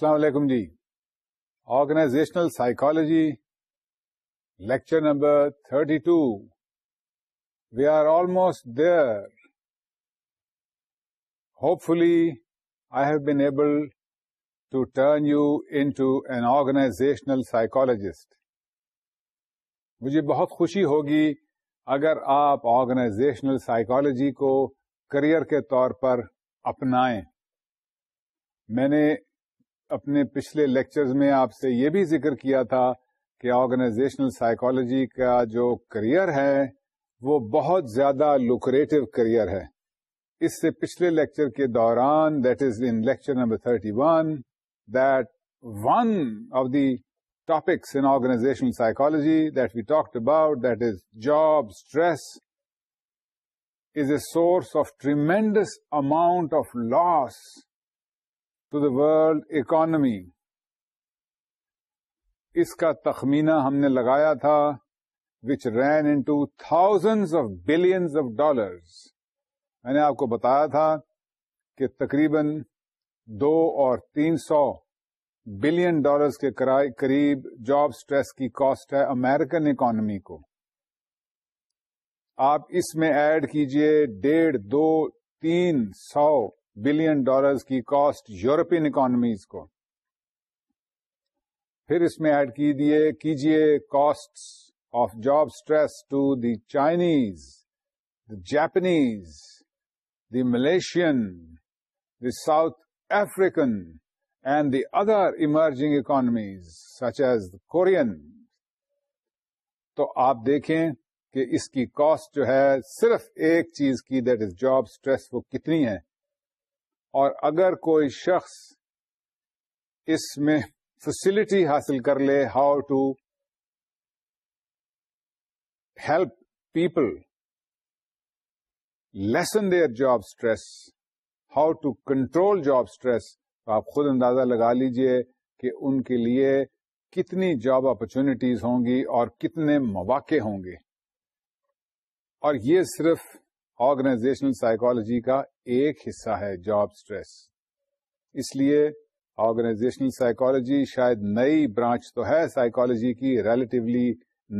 السلام علیکم جی organizational psychology lecture number thirty two we are almost there hopefully I have been able to turn you into an organizational psychologist مجھے بہت خوشی ہوگی اگر آپ آرگنائزیشنل سائیکالوجی کو کریئر کے طور پر اپنائیں میں نے اپنے پچھلے لیکچرز میں آپ سے یہ بھی ذکر کیا تھا کہ آرگنائزیشنل سائیکالوجی کا جو کریئر ہے وہ بہت زیادہ لوکریٹو کریئر ہے اس سے پچھلے لیکچر کے دوران that is in lecture number thirty one that one of the topics in organizational psychology that we talk about that is job stress is a source of tremendous amount of loss to the world economy اس کا تخمینہ ہم نے لگایا تھا which ran in to thousand of billions of dollars میں نے آپ کو بتایا تھا کہ تقریباً دو اور تین سو بلین ڈالرز کے قریب جاب سٹریس کی کاسٹ ہے امیرکن اکانمی کو آپ اس میں ایڈ کیجئے ڈیڑھ دو تین سو بلین ڈالرز کی کاسٹ یورپین اکانمیز کو پھر اس میں ایڈ کیجیے کیجیے cost of job stress to the Chinese the Japanese the Malaysian the South African and the other emerging economies such as the Korean تو آپ دیکھیں کہ اس کی کاسٹ جو ہے صرف ایک چیز کی دیٹ از جاب اسٹریس وہ کتنی ہے اور اگر کوئی شخص اس میں فیسلٹی حاصل کر لے how to help people lessen their job stress how to control job stress تو آپ خود اندازہ لگا لیجئے کہ ان کے لیے کتنی جاب اپرچونیٹیز ہوں گی اور کتنے مواقع ہوں گے اور یہ صرف آرگنائزیشنل سائیکولوجی کا ایک حصہ ہے جاب اسٹریس اس لیے آرگنائزیشنل سائیکولوجی شاید نئی برانچ تو ہے سائیکالوجی کی ریلیٹیولی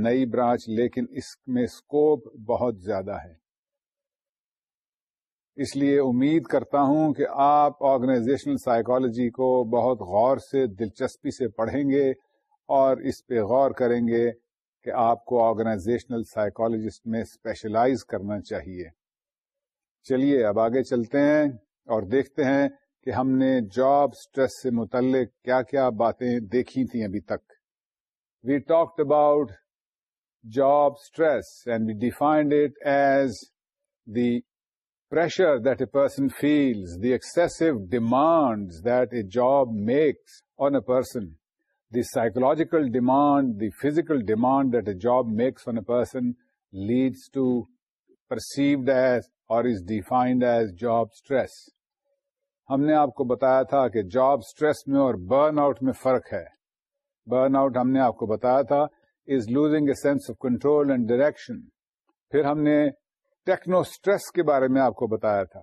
نئی برانچ لیکن اس میں اسکوپ بہت زیادہ ہے اس لیے امید کرتا ہوں کہ آپ آرگنائزیشنل سائیکولوجی کو بہت غور سے دلچسپی سے پڑھیں گے اور اس پہ غور کریں گے کہ آپ کو آرگنائزیشنل سائیکالوجسٹ میں اسپیشلائز کرنا چاہیے چلیے اب آگے چلتے ہیں اور دیکھتے ہیں کہ ہم نے جاب اسٹریس سے متعلق کیا کیا باتیں دیکھی تھیں ابھی تک we talked about job stress and we defined it as the pressure that a person feels the excessive demand that a job makes on a person the psychological demand the physical demand that a job makes on a person leads to perceive this or is defined as job stress ہم نے آپ کو بتایا تھا کہ job stress میں اور burnout میں فرق ہے برن آؤٹ ہم نے آپ کو بتایا تھا is losing a sense of control and direction پھر ہم نے ٹیکنو اسٹریس کے بارے میں آپ کو بتایا تھا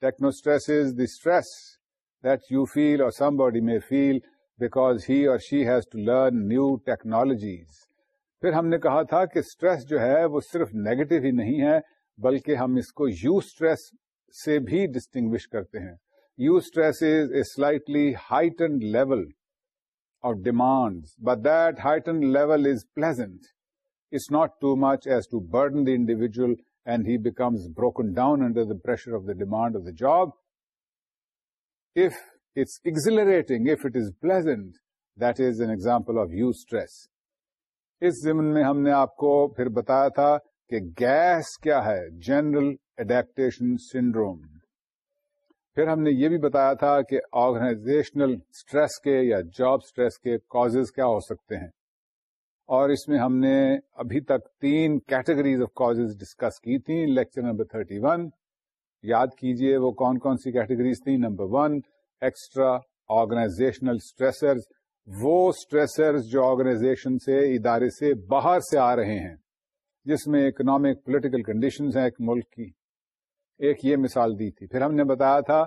techno stress is the stress that you feel or somebody میں feel because he or she has to learn new technologies پھر ہم نے کہا تھا کہ اسٹریس جو ہے وہ صرف نیگیٹو ہی نہیں ہے بلکہ ہم اس کو یو اسٹریس سے بھی ڈسٹنگوش کرتے ہیں eustress is a slightly heightened level of demand but that heightened level is pleasant it's not too much as to burn the individual and he becomes broken down under the pressure of the demand of the job if it's exhilarating if it is pleasant that is an example of eustress اس ضمن میں ہم نے آپ کو پھر بتایا تھا کہ گیس کیا ہے جنرل اڈیپٹیشن سنڈروم پھر ہم نے یہ بھی بتایا تھا کہ آرگنائزیشنل اسٹریس کے یا جاب اسٹریس کے کاز کیا ہو سکتے ہیں اور اس میں ہم نے ابھی تک تین کیٹیگریز آف کاز ڈسکس کی تھیں لیکچر نمبر تھرٹی ون یاد کیجئے وہ کون کون سی کیٹیگریز تھیں number one extra organisational stressors وہ اسٹریسرز جو آرگنائزیشن سے ادارے سے باہر سے آ رہے ہیں جس میں اکنامک پولیٹیکل کنڈیشنز ہیں ایک ملک کی ایک یہ مثال دی تھی پھر ہم نے بتایا تھا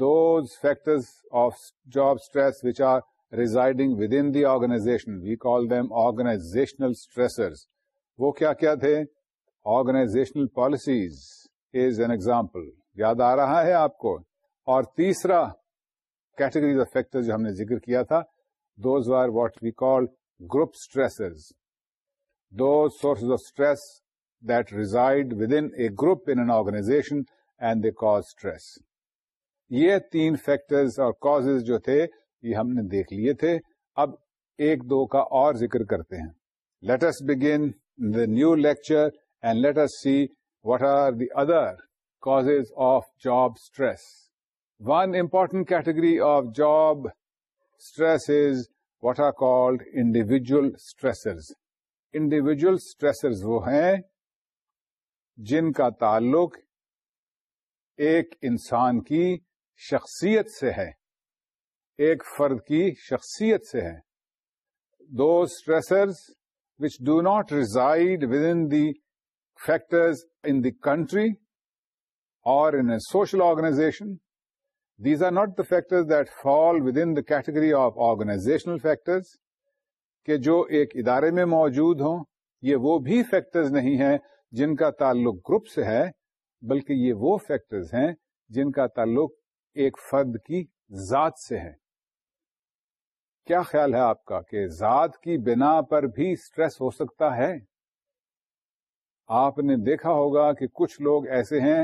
those factors of job stress which are residing within the organization we call them organizational stressors وہ کیا کیا تھے organizational policies is an example یاد آ رہا ہے آپ کو اور تیسرا کیٹیگریز آف فیکٹر جو ہم نے ذکر کیا تھا those are what we call group stressors those sources of stress that reside within a group in an organization and they cause stress. یہ تین factors اور causes جو تھے یہ ہم نے دیکھ لیے تھے اب ایک دو کا اور ذکر کرتے ہیں let us begin the new lecture and let us see what are the other causes of job stress one important category of job stress is what are called individual stressors individual stressors وہ ہیں جن کا تعلق ایک انسان کی شخصیت سے ہے ایک فرد کی شخصیت سے ہے دو stressors which do not reside within the factors in the country or in a social organization these are not the factors that fall within the category of organizational factors کہ جو ایک ادارے میں موجود ہوں یہ وہ بھی فیکٹرز نہیں ہیں جن کا تعلق گروپ سے ہے بلکہ یہ وہ فیکٹرز ہیں جن کا تعلق ایک فرد کی ذات سے ہے کیا خیال ہے آپ کا کہ ذات کی بنا پر بھی سٹریس ہو سکتا ہے آپ نے دیکھا ہوگا کہ کچھ لوگ ایسے ہیں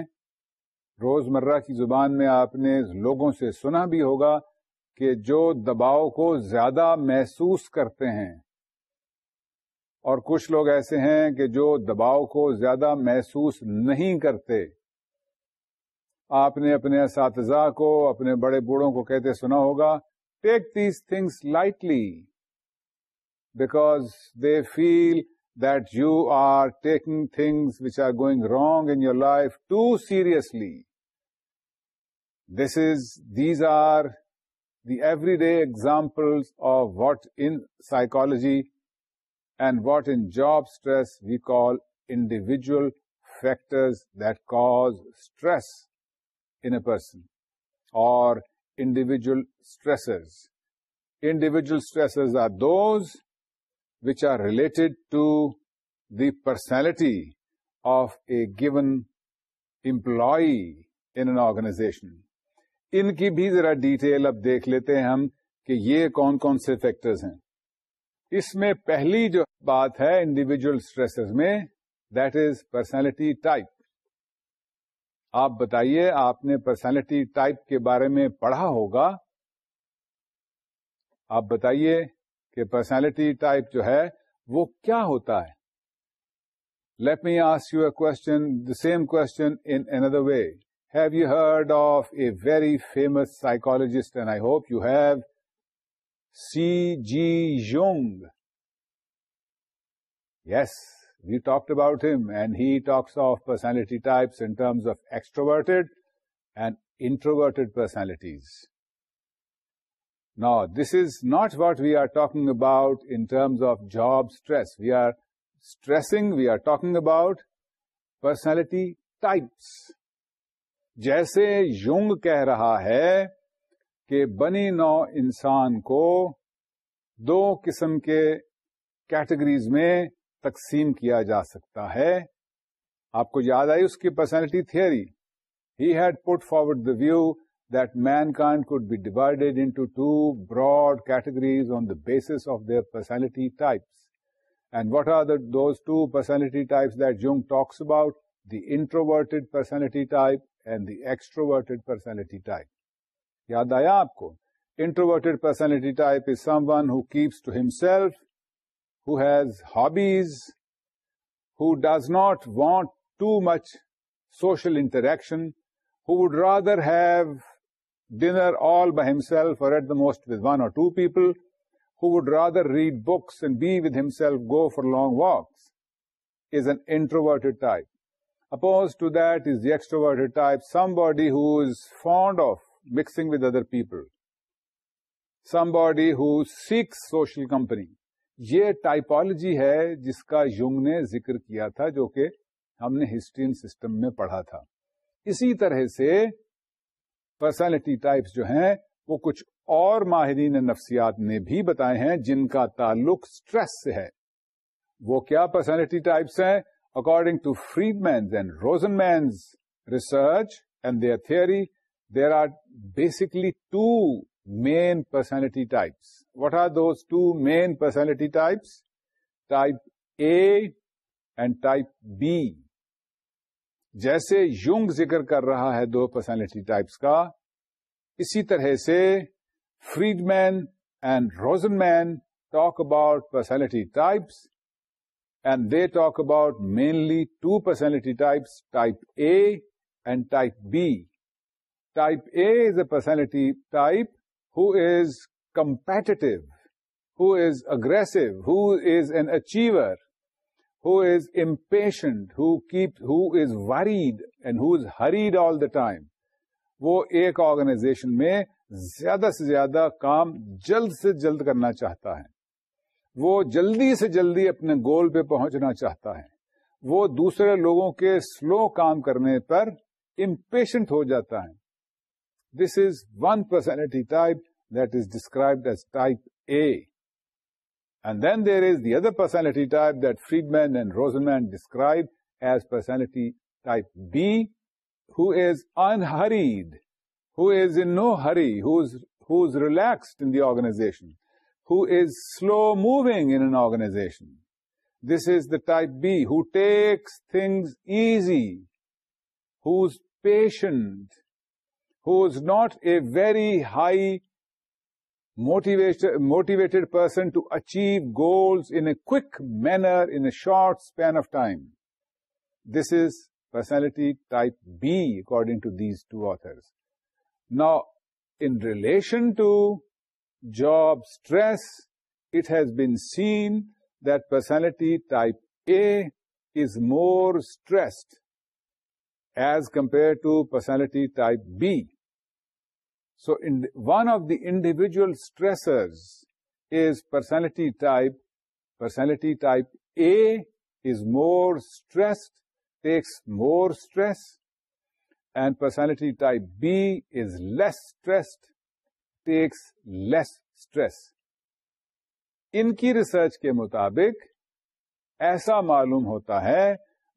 روز مرہ کی زبان میں آپ نے لوگوں سے سنا بھی ہوگا کہ جو دباؤ کو زیادہ محسوس کرتے ہیں اور کچھ لوگ ایسے ہیں کہ جو دباؤ کو زیادہ محسوس نہیں کرتے آپ نے اپنے اساتذہ کو اپنے بڑے بوڑھوں کو کہتے سنا ہوگا take these things lightly because they feel that you are taking things which are going wrong in your life too seriously this is these are the everyday examples of what in psychology and what in job stress we call individual factors that cause stress in a person, or individual stressors. Individual stressors are those which are related to the personality of a given employee in an organization. ان کی بھی ذرا detail اب دیکھ لیتے ہیں ہم کہ یہ کون کون سے فیکٹرز ہیں اس میں پہلی جو بات ہے انڈیویجل اسٹریس میں دیٹ از پرسنالٹی ٹائپ آپ بتائیے آپ نے پرسنالٹی ٹائپ کے بارے میں پڑھا ہوگا آپ بتائیے کہ پرسنالٹی ٹائپ جو ہے وہ کیا ہوتا ہے let me ask you a question the same question in another way Have you heard of a very famous psychologist, and I hope you have, C.G. Jung? Yes, we talked about him, and he talks of personality types in terms of extroverted and introverted personalities. Now, this is not what we are talking about in terms of job stress. We are talking about personality types. جیسے Jung کہہ رہا ہے کہ بنی نو انسان کو دو قسم کے کیٹیگریز میں تقسیم کیا جا سکتا ہے آپ کو یاد آئی اس کی personality he had put forward the view that mankind could be divided into two broad categories on the basis of their personality types and what are the those two personality types that Jung talks about the introverted personality type and the extroverted personality type یاد آیا آپ کو introverted personality type is someone himself his hobbies has not want too much social interaction hood rather have dinner all by himself for at the most with one or two people who would rather read books and be with himself go for long walks is an introverted type opposed to that is type somebody people somebody who social company یہ typology ہے جس کا Jung نے ذکر کیا تھا جو کہ ہم نے ہسٹرین سسٹم میں پڑھا تھا اسی طرح سے پرسنالٹی ٹائپس جو ہیں وہ کچھ اور ماہرین نفسیات نے بھی بتائے ہیں جن کا تعلق اسٹریس سے ہے وہ کیا پرسنالٹی ٹائپس ہیں according to Friedman's and Rosenman research and their theory there are basically two main personality types what are those two main personality types type A and type B جیسے Jung ذکر کر رہا ہے دو personality types کا اسی طرح سے Friedman and Rosenman talk about personality types and they talk about mainly two personality types type A and type B type A is a who type an competitive who aggressive is an achiever who impatient worried and and is hurried all the time وہ ایک organization میں زیادہ سے زیادہ کام جلد سے جلد کرنا چاہتا ہے وہ جلدی سے جلدی اپنے گول پہ پہنچنا چاہتا ہے وہ دوسرے لوگوں کے سلو کام کرنے پر امپیشنٹ ہو جاتا ہے this is one personality type that is described as type A and then there is the other personality type that Friedman and Rosenman describe as personality type B who is in no hurry relaxed in the organization who is slow moving in an organization. This is the type B, who takes things easy, who's patient, who's not a very high motivated person to achieve goals in a quick manner, in a short span of time. This is personality type B, according to these two authors. Now, in relation to job stress, it has been seen that personality type A is more stressed as compared to personality type B. So, one of the individual stressors is personality type. Personality type A is more stressed, takes more stress, and personality type B is less stressed, takes less stress ان کی research کے مطابق ایسا معلوم ہوتا ہے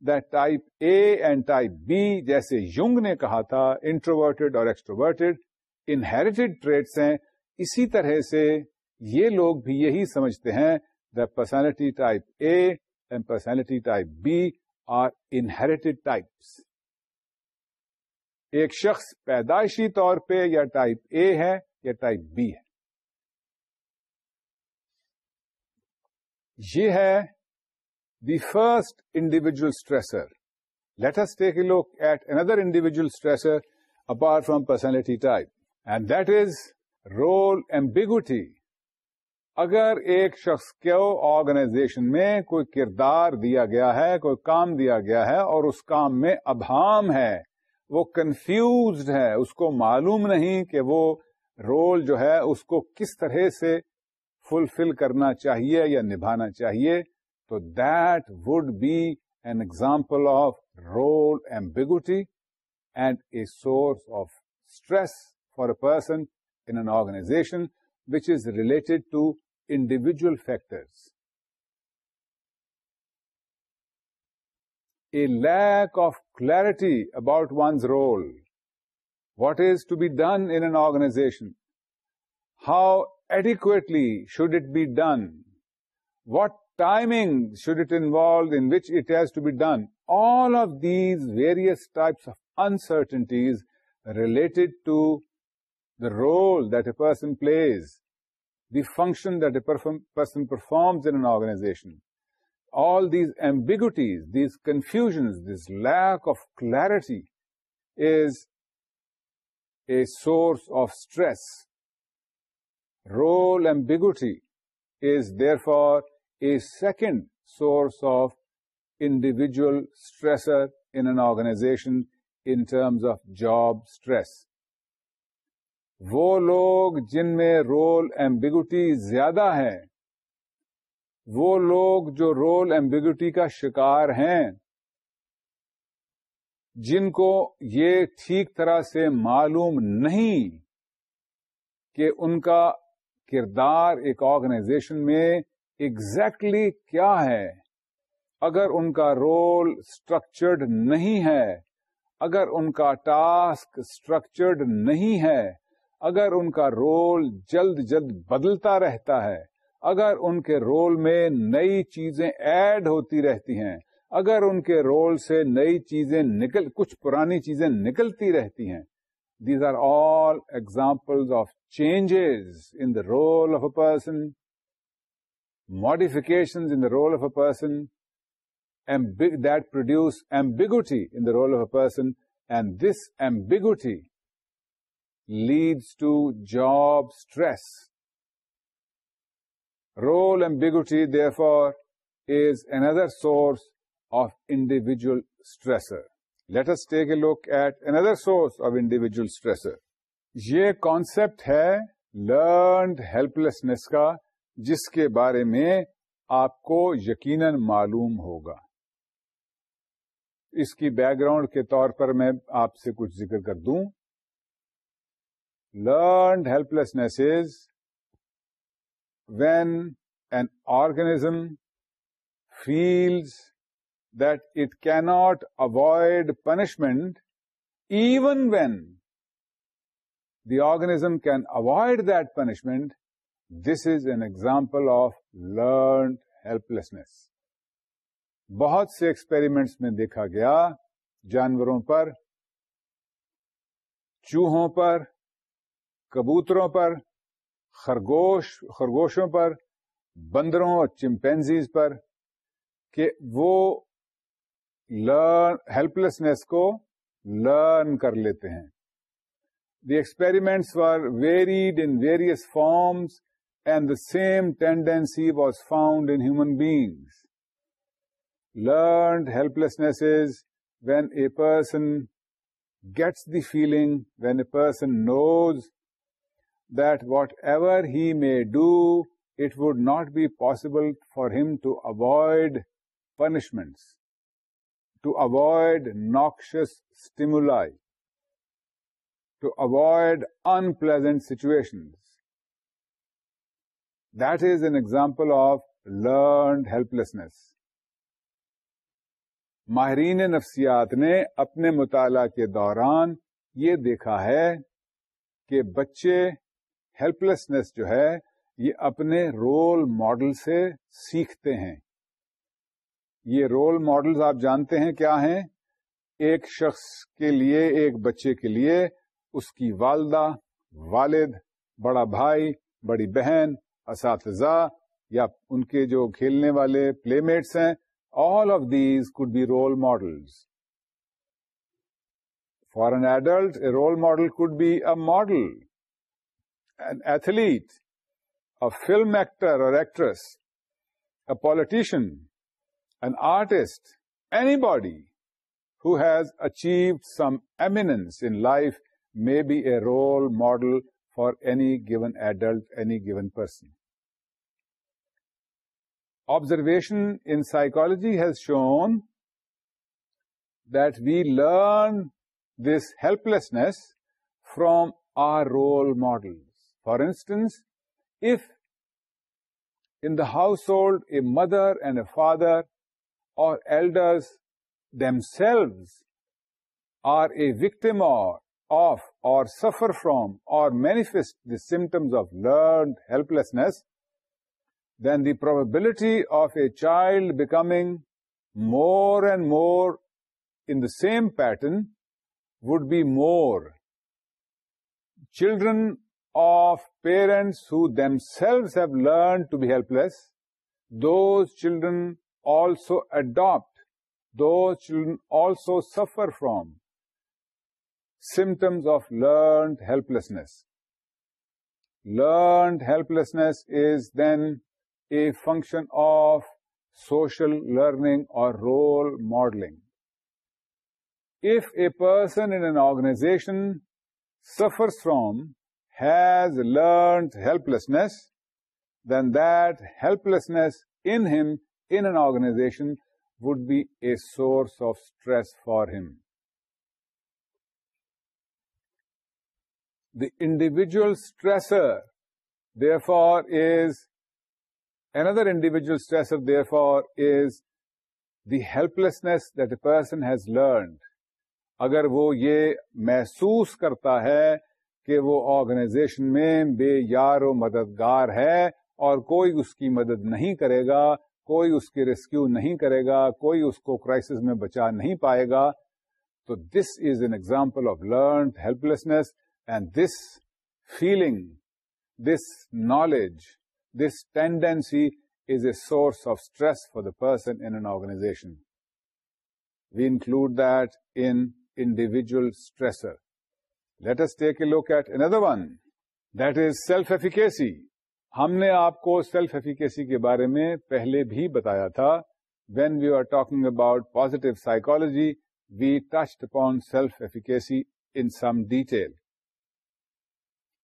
the type A and type B جیسے Jung نے کہا تھا انٹروورٹیڈ اور ایکسٹروورٹیڈ انہیریٹیڈ ٹریڈس ہیں اسی طرح سے یہ لوگ بھی یہی سمجھتے ہیں the personality type A and personality type B are inherited types ایک شخص پیدائشی طور پہ یا ٹائپ اے ہے ٹائپ بی ہے یہ ہے the first individual stressor let us take a look at another individual stressor apart from personality type and that is role ambiguity اگر ایک شخص کو آرگنائزیشن میں کوئی کردار دیا گیا ہے کوئی کام دیا گیا ہے اور اس کام میں ابہام ہے وہ کنفیوزڈ ہے اس کو معلوم نہیں کہ وہ رول جو ہے اس کو کس طرح سے فلفل کرنا چاہیے یا نبھانا چاہیے تو that would be an example of role ambiguity and a source of stress for a person in an organization which is related to individual factors a lack of clarity about one's role what is to be done in an organization, how adequately should it be done, what timing should it involve in which it has to be done. All of these various types of uncertainties related to the role that a person plays, the function that a person performs in an organization. All these ambiguities, these confusions, this lack of clarity is source of stress role Role is there for a second source of individual stressor in an organization in terms of job stress وہ لوگ جن میں role ambiguity زیادہ ہے وہ لوگ جو role ambiguity کا شکار ہیں جن کو یہ ٹھیک طرح سے معلوم نہیں کہ ان کا کردار ایک آرگنائزیشن میں اگزیکٹلی کیا ہے اگر ان کا رول اسٹرکچرڈ نہیں ہے اگر ان کا ٹاسک اسٹرکچرڈ نہیں ہے اگر ان کا رول جلد جلد بدلتا رہتا ہے اگر ان کے رول میں نئی چیزیں ایڈ ہوتی رہتی ہیں اگر ان کے رول سے نئی چیزیں نکل کچھ پرانی چیزیں نکلتی رہتی ہیں these are all example of changes in the role of a person modification in the role of a person that produce ambiguity in the role of a person and this ambiguity leads to job stress role ambiguity therefore is another source of us stressor a look at another source of individual stressor یہ concept ہے learned help کا جس کے بارے میں آپ کو یقیناً معلوم ہوگا اس کی بیک گراؤنڈ کے طور پر میں آپ سے کچھ ذکر کر دوں learned helplessness when an organism feels that it cannot avoid punishment even when the organism can avoid that punishment, this is an example of learned helplessness. بہت سے ایکسپیریمنٹس میں دیکھا گیا جانوروں پر چوہوں پر کبوتروں پر خرگوش خرگوشوں پر بندروں اور چمپینزیز پر کہ وہ لرن ہیلپ لیسنیس کو لرن کر لیتے ہیں the experiments were varied in various forms and the same tendency was found in human beings learned helplessness is when a person gets the feeling when a person knows that whatever he may do it would not be possible for him to avoid punishments to avoid noxious stimuli to avoid unpleasant situation that is an example of learned helplessness ماہرین نفسیات نے اپنے مطالعہ کے دوران یہ دیکھا ہے کہ بچے ہیلپ لیسنس جو ہے یہ اپنے رول ماڈل سے سیکھتے ہیں یہ رول ماڈل آپ جانتے ہیں کیا ہیں ایک شخص کے لیے ایک بچے کے لیے اس کی والدہ والد بڑا بھائی بڑی بہن اساتذہ یا ان کے جو کھیلنے والے پلے میٹس ہیں all of these could be role model an adult a role model could be a model an athlete a film actor اور actress a politician an artist, anybody who has achieved some eminence in life may be a role model for any given adult, any given person. Observation in psychology has shown that we learn this helplessness from our role models. For instance, if in the household a mother and a father or elders themselves are a victim of or suffer from or manifest the symptoms of learned helplessness, then the probability of a child becoming more and more in the same pattern would be more. Children of parents who themselves have learned to be helpless, those children also adopt, those children also suffer from symptoms of learned helplessness. Learned helplessness is then a function of social learning or role modeling. If a person in an organization suffers from, has learned helplessness, then that helplessness in him in an organization would be a source of stress for him. The individual stressor, therefore, is another individual stressor, therefore, is the helplessness that a person has learned. اگر وہ یہ محسوس کرتا ہے کہ وہ organization میں بے یار و مددگار ہے اور کوئی اس کی مدد نہیں کرے گا کوئی اس کی ریسکیو نہیں کرے گا کوئی اس کو کرائسس میں بچا نہیں پائے گا تو this is an example of learn لیسنیس and this feeling this knowledge this tendency is a source of stress for the person in an organization we include that individual stressor let us take a look at another one that is self efficacy ہم نے آپ کو self efficacy کے بارے میں پہلے بھی بتایا تھا when we are talking about positive psychology we touch upon self efficacy in some detail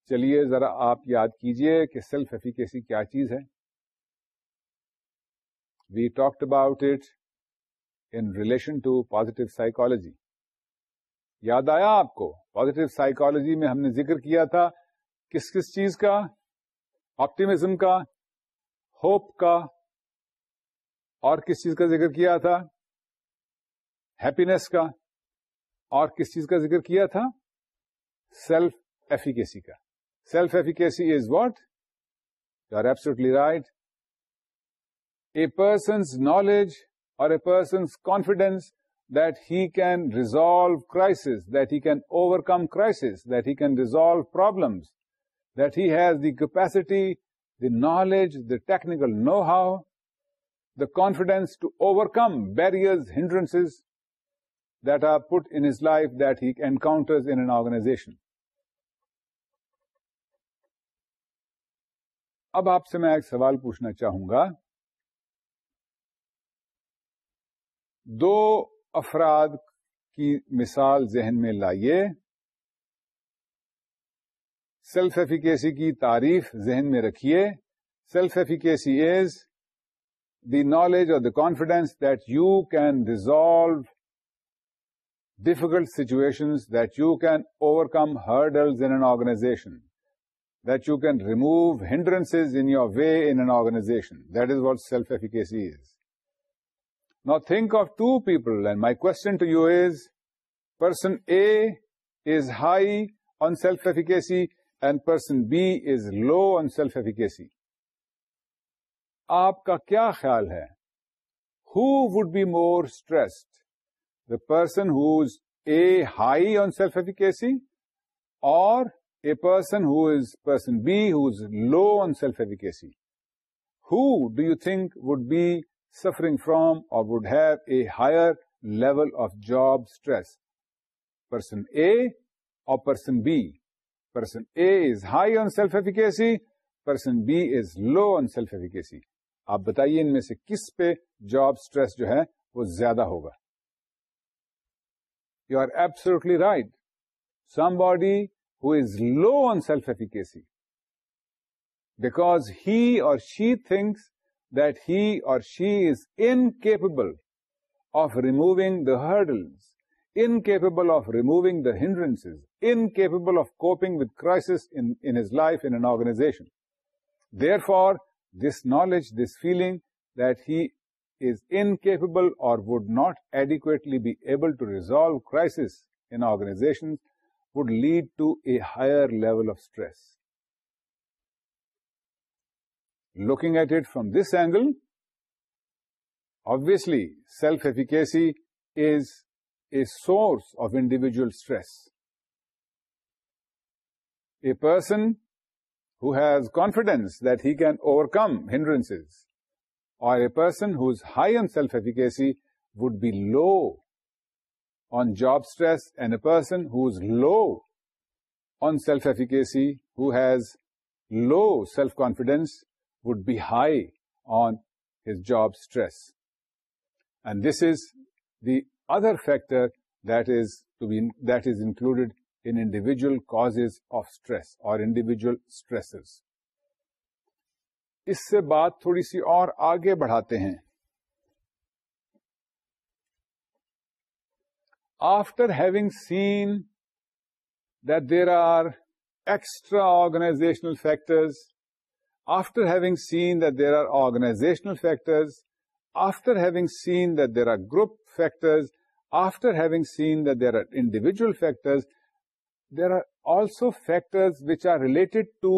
چلیے ذرا آپ یاد کیجئے کہ سیلف ایفیکیسی کیا چیز ہے we talked about it in relation to positive psychology یاد آیا آپ کو پازیٹو سائیکولوجی میں ہم نے ذکر کیا تھا کس کس چیز کا آپٹیمزم کا ہوپ کا اور کس چیز کا ذکر کیا تھا ہیپینیس کا اور کس چیز کا ذکر کیا تھا سیلف ایفیکیسی کا self efficacy is what you are absolutely right a person's knowledge اور a person's confidence that he can resolve crisis that he can overcome crisis that he can resolve problems that has capacity the knowledge the technical know how the confidence to overcome barriers hindrances that are put in his life that he encounters انگناشن اب آپ سے میں ایک سوال پوچھنا چاہوں گا دو افراد کی مثال ذہن میں لائیے سیلف ایفیکیسی کی تعریف ذہن میں رکھیے self efficacy is the knowledge اور the confidence that you can resolve difficult situations that you can overcome hurdles in organization that you can remove hindrance in your way in an organization that is what self efficacy is Now think of two people and my question to you is person A is high on self efficacy and person B is low on self efficacy آپ کا کیا خیال ہے who would be more stressed the person who's A high on self efficacy or a person who is person B who's low on self efficacy who do you think would be suffering from or would have a higher level of job stress person A or person B person A is high on self efficacy person B is low on self efficacy آپ بتائیے ان میں سے کس پہ job stress جو ہے وہ زیادہ ہوگا you are absolutely right somebody who is low on self efficacy because he or she thinks that he or she is incapable of removing the hurdles incapable of removing the hindrances, incapable of coping with crisis in his life, in an organization. Therefore, this knowledge, this feeling that he is incapable or would not adequately be able to resolve crisis in organizations would lead to a higher level of stress. Looking at it from this angle, obviously self-efficacy is a source of individual stress. A person who has confidence that he can overcome hindrances, or a person who is high on self-efficacy would be low on job stress, and a person who is low on self-efficacy, who has low self-confidence, would be high on his job stress. And this is the other factor that is to be is included individual cause of stress or individual stress اس سے بات تھوڑی سی اور آگے بڑھاتے ہیں after having seen there are extra organizational factors after having seen there are organizational factors after having seen there are group factors after having seen that there are individual factors there are also factors which are related to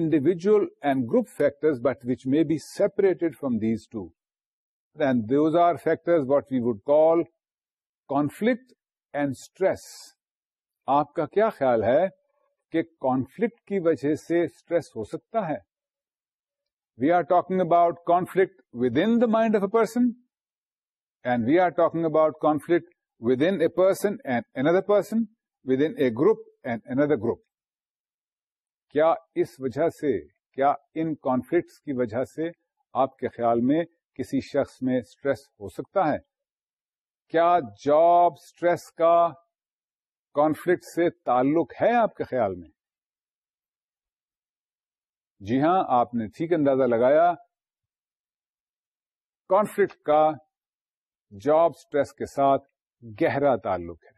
individual and group factors but which may be separated from these two and those are factors what we would call conflict and stress آپ کا کیا خیال ہے کہ conflict کی وجہ سے stress ہو سکتا ہے we are talking about conflict within the mind of a person and we are talking about conflict within a person and person, person within group and another group کیا اس وجہ سے کیا ان conflicts کی وجہ سے آپ کے خیال میں کسی شخص میں اسٹریس ہو سکتا ہے کیا جاب اسٹریس کا کانفلکٹ سے تعلق ہے آپ کے خیال میں جی ہاں آپ نے ٹھیک اندازہ لگایا کانفلکٹ کا جاب سٹریس کے ساتھ گہرا تعلق ہے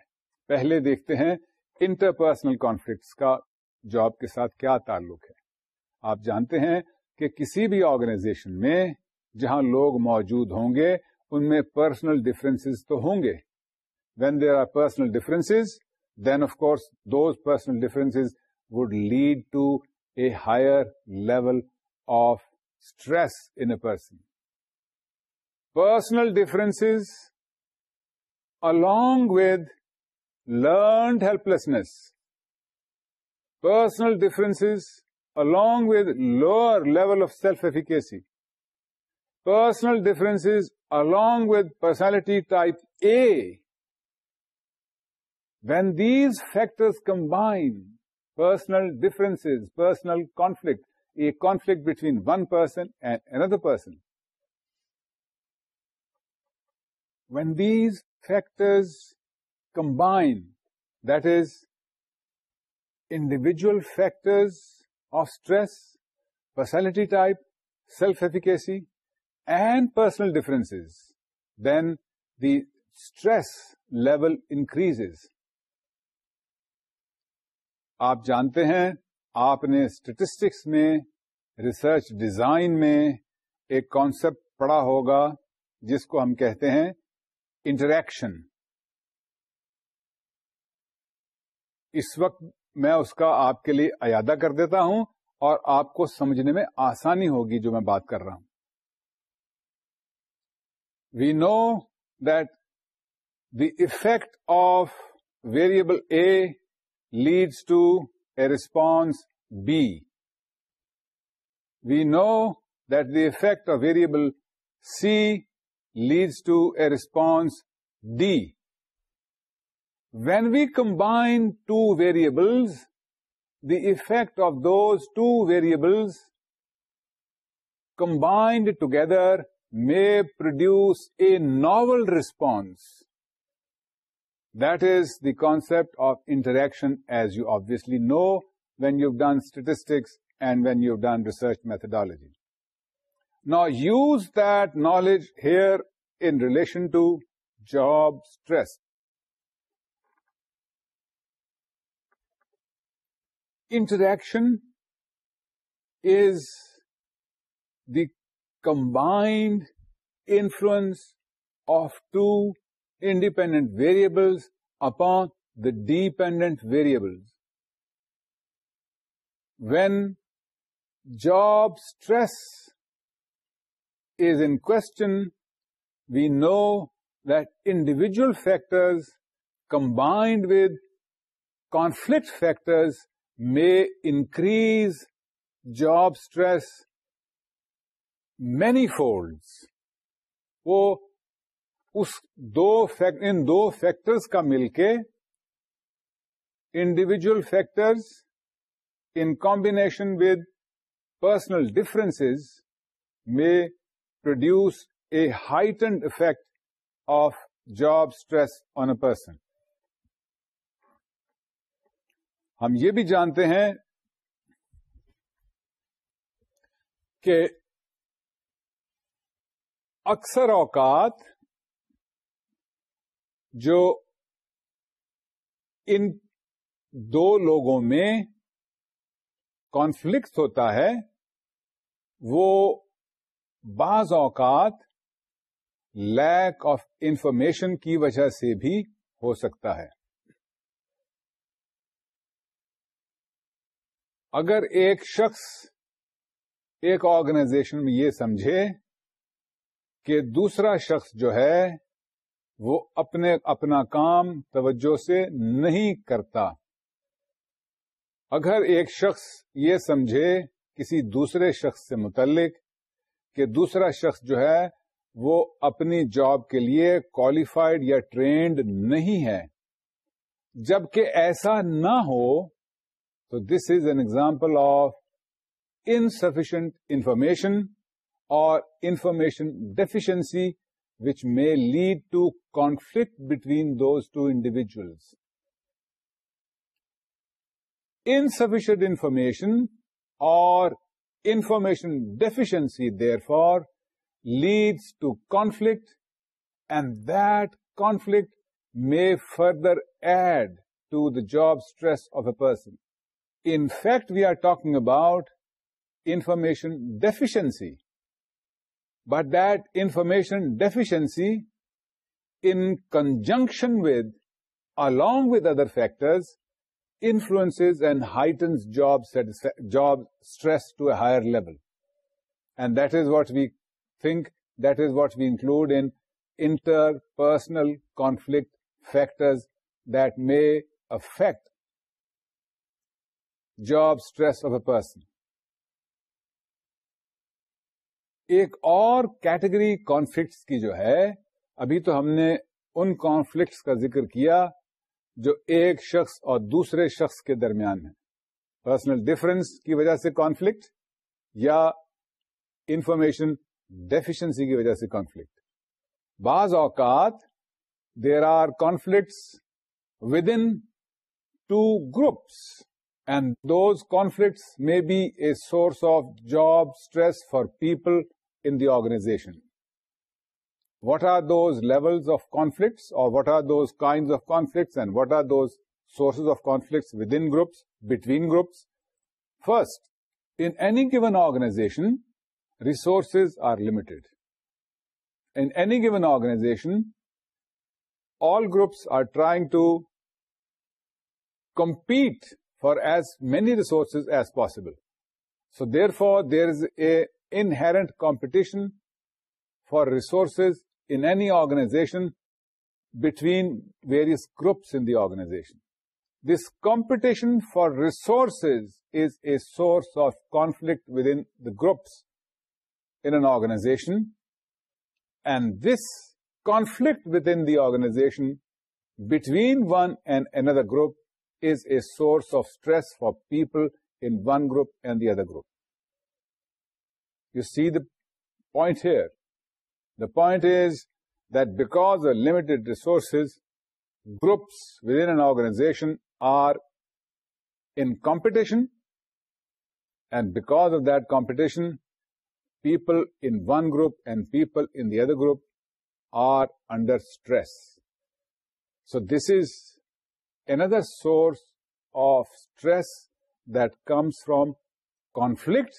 پہلے دیکھتے ہیں انٹرپرسنل کانفلکٹس کا جاب کے ساتھ کیا تعلق ہے آپ جانتے ہیں کہ کسی بھی آرگنائزیشن میں جہاں لوگ موجود ہوں گے ان میں پرسنل ڈفرینسز تو ہوں گے when there are personal differences then of course those personal differences would lead to a higher level of stress in a person personal differences along with learned helplessness. Personal differences along with lower level of self-efficacy. Personal differences along with personality type A. When these factors combine, personal differences, personal conflict, a conflict between one person and another person, when these factors combine that is individual factors of stress personality type self efficacy and personal difference then the stress level increase آپ جانتے ہیں آپ نے statistics میں research design میں ایک concept پڑھا ہوگا جس کو ہم کہتے ہیں انٹریکشن اس وقت میں اس کا آپ کے لیے ایادہ کر دیتا ہوں اور آپ کو سمجھنے میں آسانی ہوگی جو میں بات کر رہا ہوں we know that the effect of variable A leads to a response B we know that the effect of variable C leads to a response D. When we combine two variables, the effect of those two variables combined together may produce a novel response. That is the concept of interaction, as you obviously know when you've done statistics and when you've done research methodology. Now use that knowledge here in relation to job stress. Interaction is the combined influence of two independent variables upon the dependent variables. When job stress is in question, we know that individual factors combined with conflict factors may increase job stress many folds. وہ اس دو فیکٹ ان دو factors کا مل کے individual factors in combination with personal differences میں produce a heightened effect effect of job stress on a person ہم یہ بھی جانتے ہیں کہ اکثر اوقات جو ان دو لوگوں میں کانفلکٹ ہوتا ہے وہ بعض اوقات لیک آف انفارمیشن کی وجہ سے بھی ہو سکتا ہے اگر ایک شخص ایک آرگنائزیشن میں یہ سمجھے کہ دوسرا شخص جو ہے وہ اپنے اپنا کام توجہ سے نہیں کرتا اگر ایک شخص یہ سمجھے کسی دوسرے شخص سے متعلق کہ دوسرا شخص جو ہے وہ اپنی جاب کے لیے کوالیفائڈ یا ٹرینڈ نہیں ہے جبکہ ایسا نہ ہو تو this is an example of insufficient information or information deficiency which may lead to conflict between those two individuals insufficient information or Information deficiency, therefore, leads to conflict, and that conflict may further add to the job stress of a person. In fact, we are talking about information deficiency, but that information deficiency in conjunction with, along with other factors, influences and heightens job, job stress to a higher level. And that is what we think, that is what we include in interpersonal conflict factors that may affect job stress of a person. ایک اور category conflicts کی جو ہے ابھی تو ہم نے ان conflicts کا ذکر کیا جو ایک شخص اور دوسرے شخص کے درمیان ہے پرسنل ڈفرینس کی وجہ سے کانفلکٹ یا انفارمیشن ڈیفیشنسی کی وجہ سے کانفلکٹ بعض اوقات there are conflicts within two groups and those conflicts may be a source of job stress for people in the organization what are those levels of conflicts, or what are those kinds of conflicts, and what are those sources of conflicts within groups, between groups. First, in any given organization, resources are limited. In any given organization, all groups are trying to compete for as many resources as possible. So therefore, there is an inherent competition for resources in any organization between various groups in the organization. This competition for resources is a source of conflict within the groups in an organization, and this conflict within the organization between one and another group is a source of stress for people in one group and the other group. You see the point here. The point is that because of limited resources, groups within an organization are in competition, and because of that competition, people in one group and people in the other group are under stress. So this is another source of stress that comes from conflict,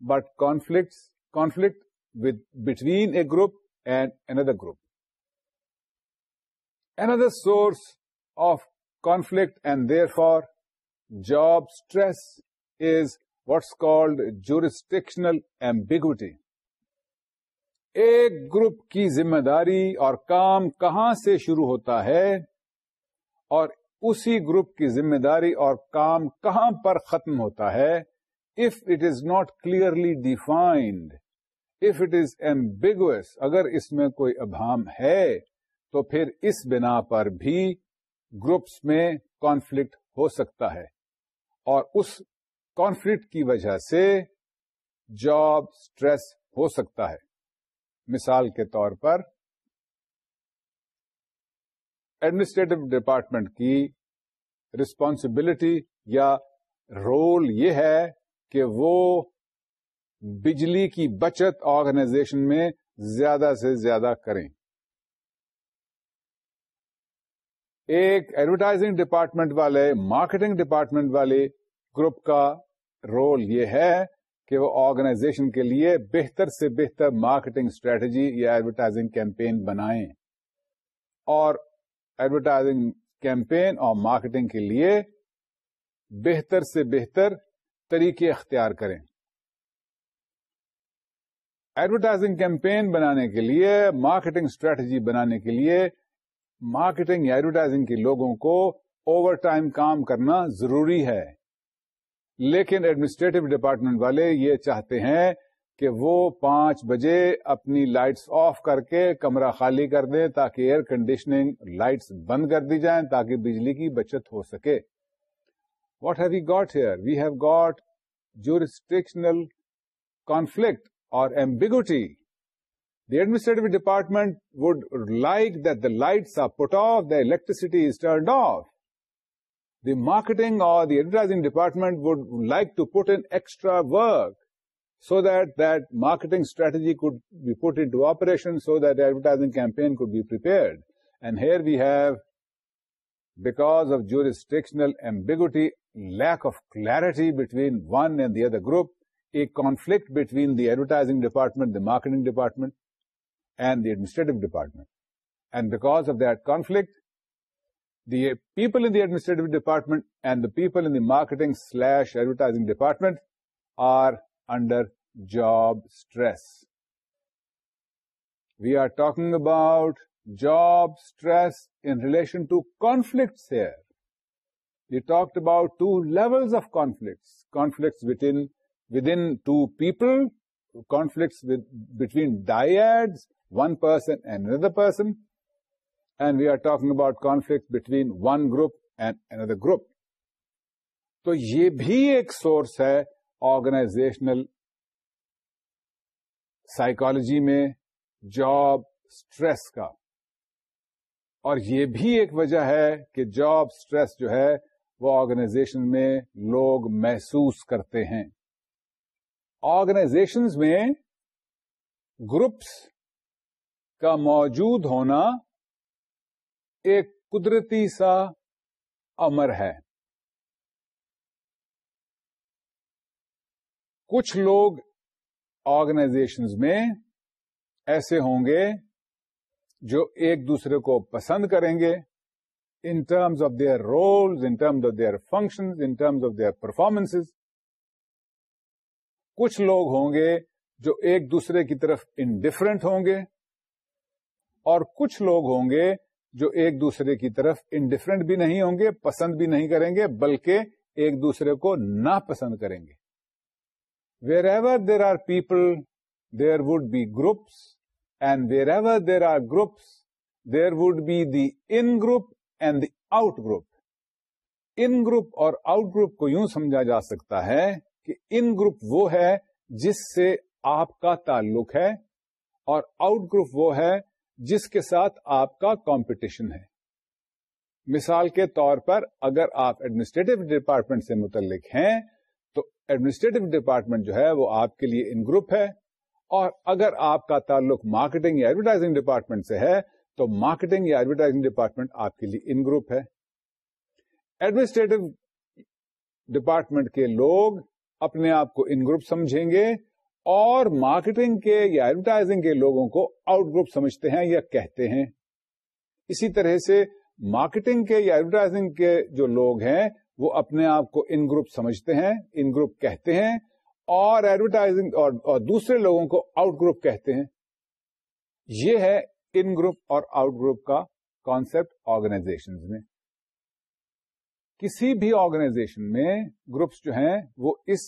but conflict between a group and another group another source of conflict and therefore job stress is what's called jurisdictional ambiguity. ایک گروپ کی ذمہ داری اور کام کہاں سے شروع ہوتا ہے اور اسی گروپ کی ذمہ داری اور کام کہاں پر ختم ہوتا ہے if it is not clearly defined is ambiguous اگر اس میں کوئی ابہام ہے تو پھر اس بنا پر بھی گروپس میں کانفلکٹ ہو سکتا ہے اور اس کانفلکٹ کی وجہ سے جاب اسٹریس ہو سکتا ہے مثال کے طور پر ایڈمنسٹریٹو ڈپارٹمنٹ کی رسپانسبلٹی یا رول یہ ہے کہ وہ بجلی کی بچت آرگنائزیشن میں زیادہ سے زیادہ کریں ایک ایڈورٹائزنگ ڈپارٹمنٹ والے مارکیٹنگ ڈپارٹمنٹ والے گروپ کا رول یہ ہے کہ وہ آرگنائزیشن کے لیے بہتر سے بہتر مارکیٹنگ اسٹریٹجی یا ایڈورٹائزنگ کیمپین بنائیں اور ایڈورٹائزنگ کیمپین اور مارکیٹنگ کے لیے بہتر سے بہتر طریقے اختیار کریں ایڈورٹائزنگ کیمپین بنانے کے لیے مارکیٹنگ اسٹریٹجی بنانے کے لیے مارکیٹنگ یا ایڈورٹائزنگ کے لوگوں کو اوور ٹائم کام کرنا ضروری ہے لیکن ایڈمنسٹریٹو ڈپارٹمنٹ والے یہ چاہتے ہیں کہ وہ پانچ بجے اپنی لائٹس آف کر کے کمرہ خالی کر دیں تاکہ ایئر کنڈیشننگ لائٹس بند کر دی جائیں تاکہ بجلی کی بچت ہو سکے what have you got here we have got conflict or ambiguity, the administrative department would like that the lights are put off, the electricity is turned off. The marketing or the advertising department would like to put in extra work so that marketing strategy could be put into operation, so that the advertising campaign could be prepared. And here we have, because of jurisdictional ambiguity, lack of clarity between one and the other group, a conflict between the advertising department, the marketing department, and the administrative department. And because of that conflict, the people in the administrative department and the people in the marketing/advertising department are under job stress. We are talking about job stress in relation to conflicts here. We talked about two levels of conflicts, conflicts within within two people conflicts between ڈائرڈ one person and another person and we are talking about conflict between one group and another group تو یہ بھی ایک source ہے organizational psychology میں job stress کا اور یہ بھی ایک وجہ ہے کہ جاب اسٹریس جو ہے وہ آرگنائزیشن میں لوگ محسوس کرتے ہیں آرگنائزیشن میں گروپس کا موجود ہونا ایک قدرتی سا امر ہے کچھ لوگ آرگنائزیشنز میں ایسے ہوں گے جو ایک دوسرے کو پسند کریں گے in terms of their roles in terms of their functions in terms of their performances کچھ لوگ ہوں گے جو ایک دوسرے کی طرف انڈیفرنٹ ہوں گے اور کچھ لوگ ہوں گے جو ایک دوسرے کی طرف انڈیفرنٹ بھی نہیں ہوں گے پسند بھی نہیں کریں گے بلکہ ایک دوسرے کو نا پسند کریں گے wherever there are people there would be groups and wherever there are groups there would be the in group and the out group in group اور آؤٹ گروپ کو یوں سمجھا جا سکتا ہے کہ ان گروپ وہ ہے جس سے آپ کا تعلق ہے اور آؤٹ گروپ وہ ہے جس کے ساتھ آپ کا کمپٹیشن ہے مثال کے طور پر اگر آپ ایڈمنسٹریٹو ڈپارٹمنٹ سے متعلق ہیں تو ایڈمنسٹریٹو ڈپارٹمنٹ جو ہے وہ آپ کے لیے ان گروپ ہے اور اگر آپ کا تعلق مارکیٹنگ یا ایڈورٹائزنگ ڈپارٹمنٹ سے ہے تو مارکیٹنگ یا ایڈورٹائزنگ ڈپارٹمنٹ آپ کے لیے ان گروپ ہے ایڈمنسٹریٹو ڈپارٹمنٹ کے لوگ اپنے آپ کو ان گروپ سمجھیں گے اور مارکیٹنگ کے یا ایڈورٹائزنگ کے لوگوں کو آؤٹ گروپ سمجھتے ہیں یا کہتے ہیں اسی طرح سے مارکیٹنگ کے یا ایڈورٹائزنگ کے جو لوگ ہیں وہ اپنے آپ کو ان گروپ سمجھتے ہیں ان گروپ کہتے ہیں اور ایڈورٹائزنگ اور اور دوسرے لوگوں کو آؤٹ گروپ کہتے ہیں یہ ہے ان گروپ اور آؤٹ گروپ کا کانسپٹ آرگنائزیشن میں کسی بھی آرگنائزیشن میں گروپس جو ہیں وہ اس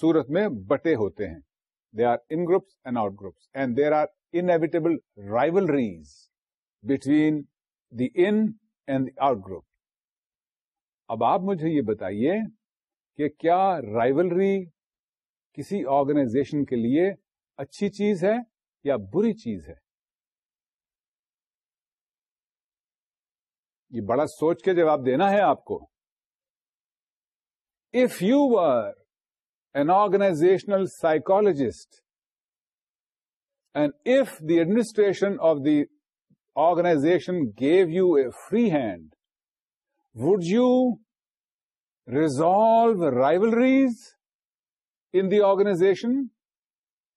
صورت میں بٹے ہوتے ہیں they are in groups and out groups and there are inevitable rivalries between the in and the out group اب آپ مجھے یہ بتائیے کہ کیا رائولری کسی آرگنائزیشن کے لیے اچھی چیز ہے یا بری چیز ہے یہ بڑا سوچ کے جواب دینا ہے آپ کو If you were an organizational psychologist, and if the administration of the organization gave you a free hand, would you resolve rivalries in the organization?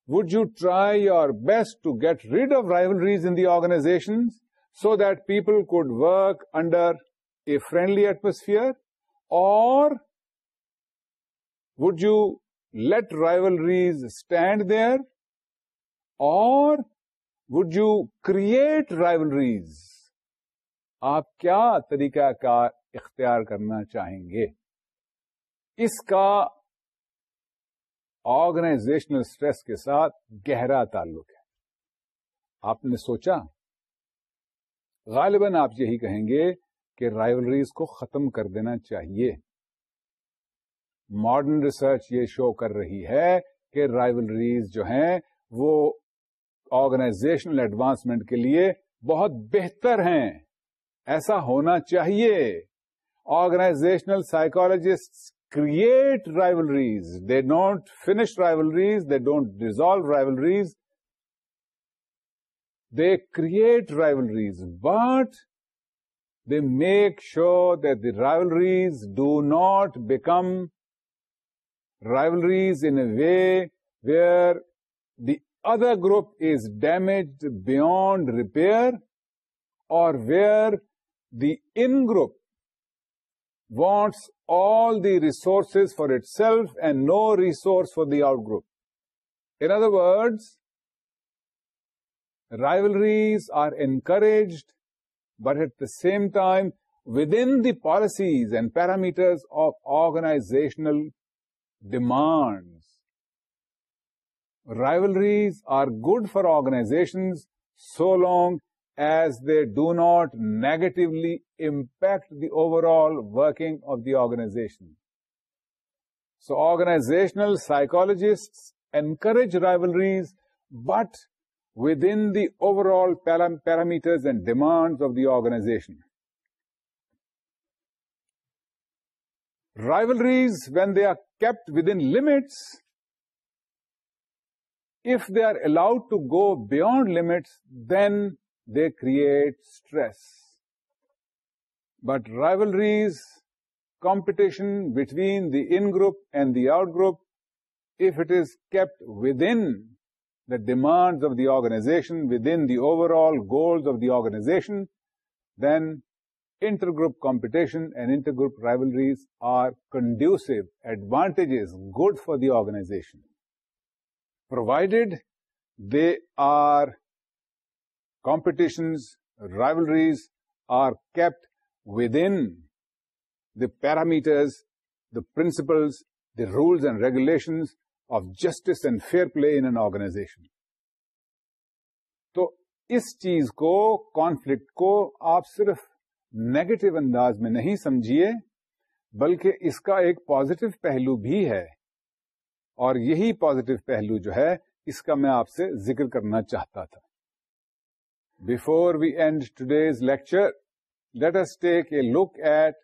Would you try your best to get rid of rivalries in the organizations so that people could work under a friendly atmosphere? Or would you let rivalries stand there or would you create rivalries آپ کیا طریقہ کار اختیار کرنا چاہیں گے اس کا آرگنائزیشنل اسٹریس کے ساتھ گہرا تعلق ہے آپ نے سوچا غالباً آپ یہی کہیں گے کہ رائولریز کو ختم کر دینا چاہیے ماڈرن ریسرچ یہ شو کر رہی ہے کہ رائولریز جو ہیں وہ آرگنائزیشنل ایڈوانسمنٹ کے لیے بہت بہتر ہیں ایسا ہونا چاہیے organizational psychologist create rivalries they don't finish rivalries they don't dissolve rivalries they create rivalries but they make sure that the rivalries do not become rivalries in a way where the other group is damaged beyond repair, or where the in-group wants all the resources for itself and no resource for the out-group. In other words, rivalries are encouraged, but at the same time, within the policies and parameters of organizational demands. Rivalries are good for organizations so long as they do not negatively impact the overall working of the organization. So organizational psychologists encourage rivalries, but within the overall parameters and demands of the organization. Rivalries, when they are kept within limits, if they are allowed to go beyond limits, then they create stress. But rivalries, competition between the in-group and the out-group, if it is kept within the demands of the organization, within the overall goals of the organization, then inter group competition and inter group rivalries are conducive advantage good for the organization provided they are competitions rivalries are kept within the parameters the principles the rules and regulations of justice and fair play in organization تو اس چیز کو conflict کو آپ صرف negative انداز میں نہیں سمجھیے بلکہ اس کا ایک پازیٹو پہلو بھی ہے اور یہی پازیٹو پہلو جو ہے اس کا میں آپ سے ذکر کرنا چاہتا تھا before we end today's lecture let us take a look at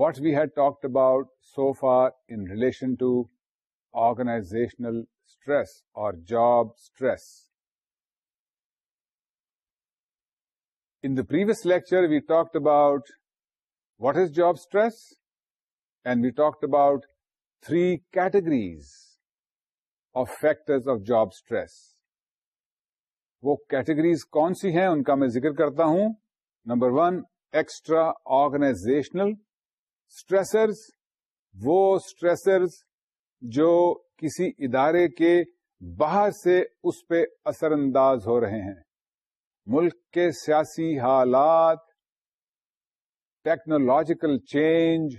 what we had talked about so far in relation to organisational stress اور job stress in the previous lecture we talk about what is job stress and we talk about three categories of factor of job stress وہ categories کون سی ہیں ان کا میں ذکر کرتا ہوں number one extra organisational stressors وٹریسرز جو کسی ادارے کے باہر سے اس پہ اثر انداز ہو رہے ہیں ملک کے سیاسی حالات ٹیکنالوجیکل چینج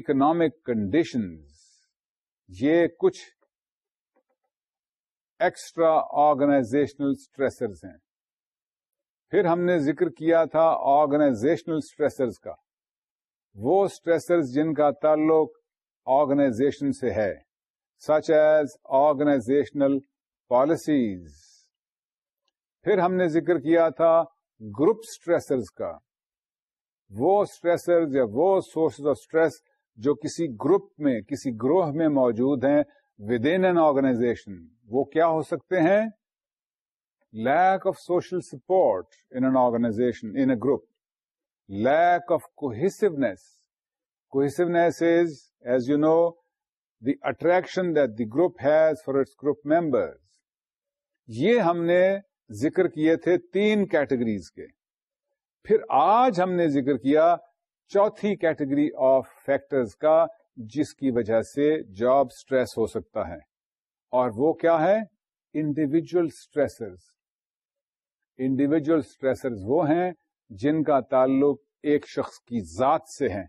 اکنامک کنڈیشنز یہ کچھ ایکسٹرا آرگنائزیشنل اسٹریسرز ہیں پھر ہم نے ذکر کیا تھا آرگنائزیشنل اسٹریسرز کا وہ اسٹریسرز جن کا تعلق آرگنائزیشن سے ہے سچ ایز آرگنائزیشنل پالیسیز پھر ہم نے ذکر کیا تھا گروپ اسٹریسرز کا وہ سٹریسرز یا وہ سورسز آف اسٹریس جو کسی گروپ میں کسی گروہ میں موجود ہیں ود ان این آرگنائزیشن وہ کیا ہو سکتے ہیں lack of social support in organization in group lack of cohesiveness cause you know the attraction that the group has for its group members یہ ہم نے ذکر کیے تھے تین کیٹیگریز کے پھر آج ہم نے ذکر کیا چوتھی کیٹیگری آف فیکٹرز کا جس کی وجہ سے جاب سٹریس ہو سکتا ہے اور وہ کیا ہے انڈیویجل سٹریسرز انڈیویجل سٹریسرز وہ ہیں جن کا تعلق ایک شخص کی ذات سے ہے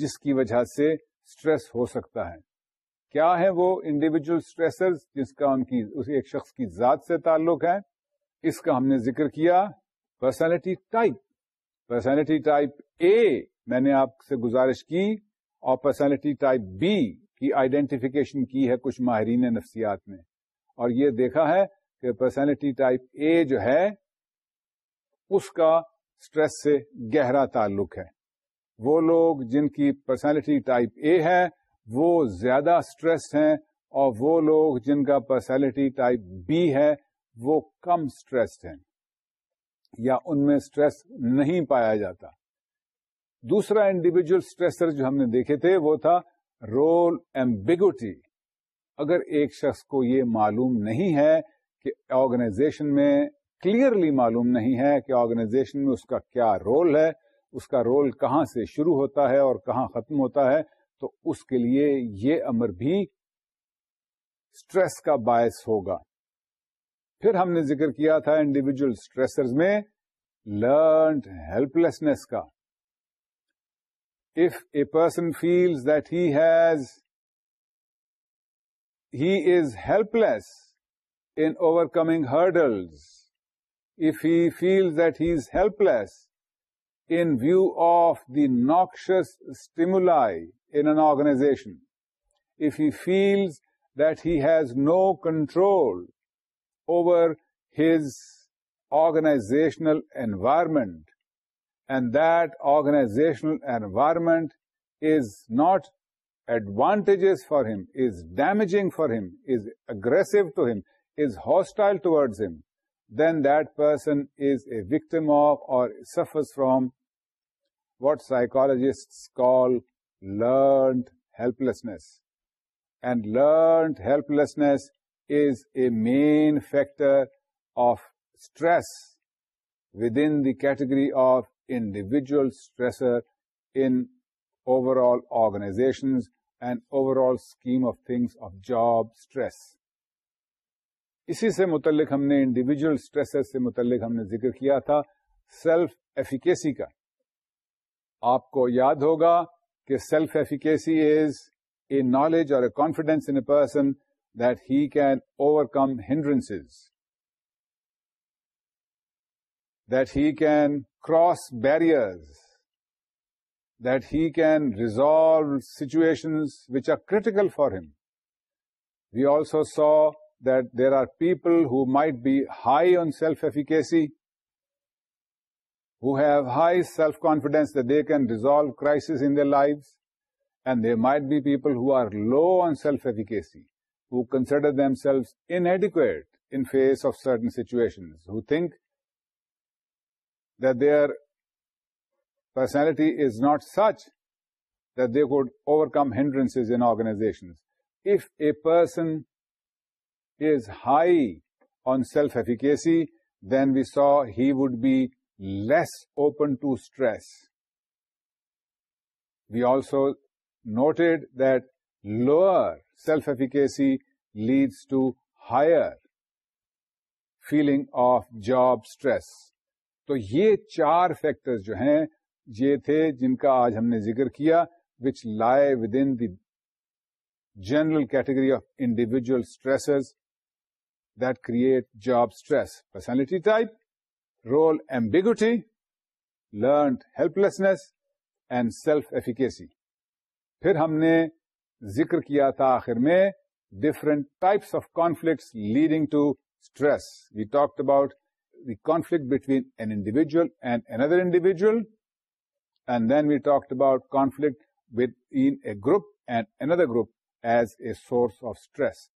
جس کی وجہ سے سٹریس ہو سکتا ہے کیا ہے وہ انڈیویجل سٹریسرز جس کا ان کی اس ایک شخص کی ذات سے تعلق ہے اس کا ہم نے ذکر کیا personality type personality type A میں نے آپ سے گزارش کی اور پرسنالٹی ٹائپ بی کی آئیڈینٹیفیکیشن کی ہے کچھ ماہرین نفسیات میں اور یہ دیکھا ہے کہ پرسنالٹی ٹائپ اے جو ہے اس کا اسٹریس سے گہرا تعلق ہے وہ لوگ جن کی پرسنالٹی ٹائپ اے ہے وہ زیادہ اسٹریس ہیں اور وہ لوگ جن کا پرسنالٹی ٹائپ بی ہے وہ کم اسٹریسڈ ہیں یا ان میں اسٹریس نہیں پایا جاتا دوسرا انڈیویجل اسٹریسر جو ہم نے دیکھے تھے وہ تھا رول ایمبیگوٹی اگر ایک شخص کو یہ معلوم نہیں ہے کہ آرگنائزیشن میں کلیئرلی معلوم نہیں ہے کہ آرگنائزیشن میں اس کا کیا رول ہے اس کا رول کہاں سے شروع ہوتا ہے اور کہاں ختم ہوتا ہے تو اس کے لیے یہ امر بھی اسٹریس کا باعث ہوگا پھر ہم نے ذکر کیا تھا انڈیویجل اسٹریسرز میں لرنڈ ہیلپ لیسنیس کا if a person feels that he has he is helpless in overcoming hurdles if he feels that he is helpless in view of the noxious stimuli in an organization if he feels that he has no control over his organizational environment, and that organizational environment is not advantageous for him, is damaging for him, is aggressive to him, is hostile towards him, then that person is a victim of or suffers from what psychologists call learned helplessness. And learned helplessness is a main factor of stress within of of stressor in overall and overall scheme of things of job stress اسی سے متعلق ہم نے individual stress سے متعلق ہم نے ذکر کیا تھا سیلف ایفیکیسی کا آپ کو یاد ہوگا کہ self efficacy is a knowledge اور a confidence in a person that he can overcome hindrances, that he can cross barriers, that he can resolve situations which are critical for him. We also saw that there are people who might be high on self-efficacy, who have high self-confidence that they can resolve crises in their lives, and there might be people who are low on self-efficacy, who consider themselves inadequate in face of certain situations, who think that their personality is not such that they could overcome hindrances in organizations. If a person is high on self-efficacy, then we saw he would be less open to stress. We also noted that self efficacy leads to higher feeling of job stress تو یہ چار factor جو ہیں یہ تھے جن کا آج ہم نے ذکر کیا which lie within the general category of individual stress that create job stress personality type role ambiguity learn helplessness and self efficacy پھر ہم نے ذکر کیا تھا آخر میں different types of conflicts leading to stress we talk about the conflict between an individual and intra individual and then we talk about conflict within group and another group as a source of stress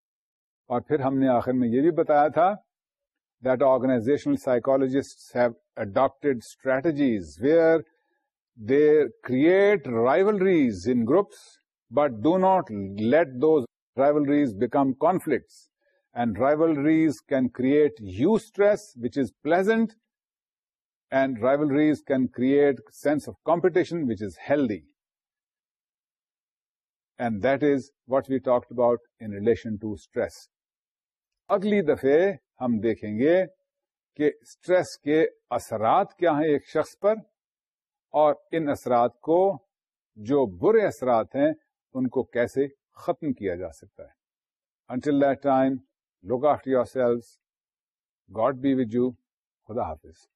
اور پھر ہم نے آخر میں یہ بھی بتایا تھا that organisational psychologists have adapted strategies where there create rivalries in groups but do not let those rivalries become conflicts and rivalries can create you stress which is pleasant and rivalries can create sense of competition which is healthy and that is what we talked about in relation to stress اگلی دفعے ہم دیکھیں گے کہ stress کے اثرات کیا ہیں ایک شخص پر اور ان اثرات کو جو برے اثرات ہیں ان کو کیسے ختم کیا جا سکتا ہے until that time look after yourselves God be خدا حافظ